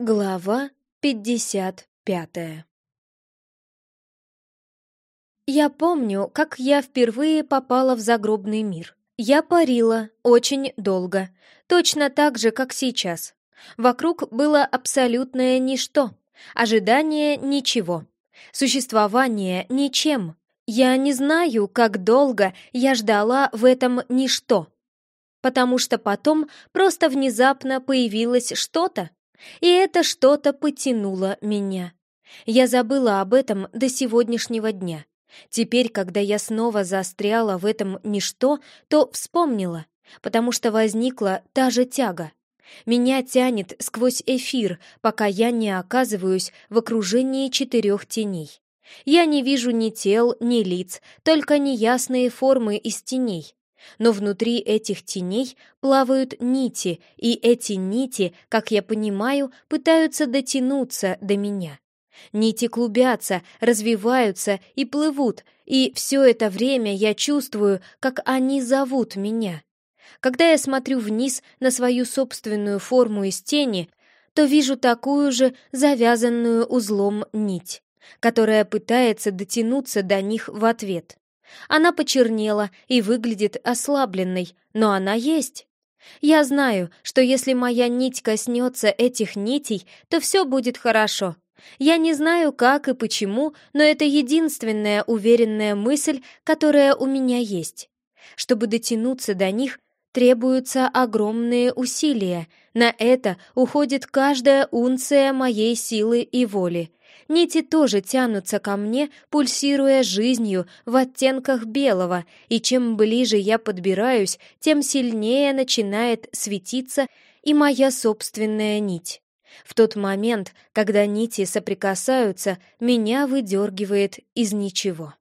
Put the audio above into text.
Глава пятьдесят пятая Я помню, как я впервые попала в загробный мир. Я парила очень долго, точно так же, как сейчас. Вокруг было абсолютное ничто, ожидание ничего, существование ничем. Я не знаю, как долго я ждала в этом ничто, потому что потом просто внезапно появилось что-то, и это что-то потянуло меня. Я забыла об этом до сегодняшнего дня. Теперь, когда я снова застряла в этом ничто, то вспомнила, потому что возникла та же тяга. Меня тянет сквозь эфир, пока я не оказываюсь в окружении четырех теней. Я не вижу ни тел, ни лиц, только неясные формы из теней. Но внутри этих теней плавают нити, и эти нити, как я понимаю, пытаются дотянуться до меня. Нити клубятся, развиваются и плывут, и все это время я чувствую, как они зовут меня. Когда я смотрю вниз на свою собственную форму из тени, то вижу такую же завязанную узлом нить, которая пытается дотянуться до них в ответ. Она почернела и выглядит ослабленной, но она есть. Я знаю, что если моя нить коснется этих нитей, то все будет хорошо. Я не знаю, как и почему, но это единственная уверенная мысль, которая у меня есть. Чтобы дотянуться до них, требуются огромные усилия. На это уходит каждая унция моей силы и воли. Нити тоже тянутся ко мне, пульсируя жизнью в оттенках белого, и чем ближе я подбираюсь, тем сильнее начинает светиться и моя собственная нить. В тот момент, когда нити соприкасаются, меня выдергивает из ничего.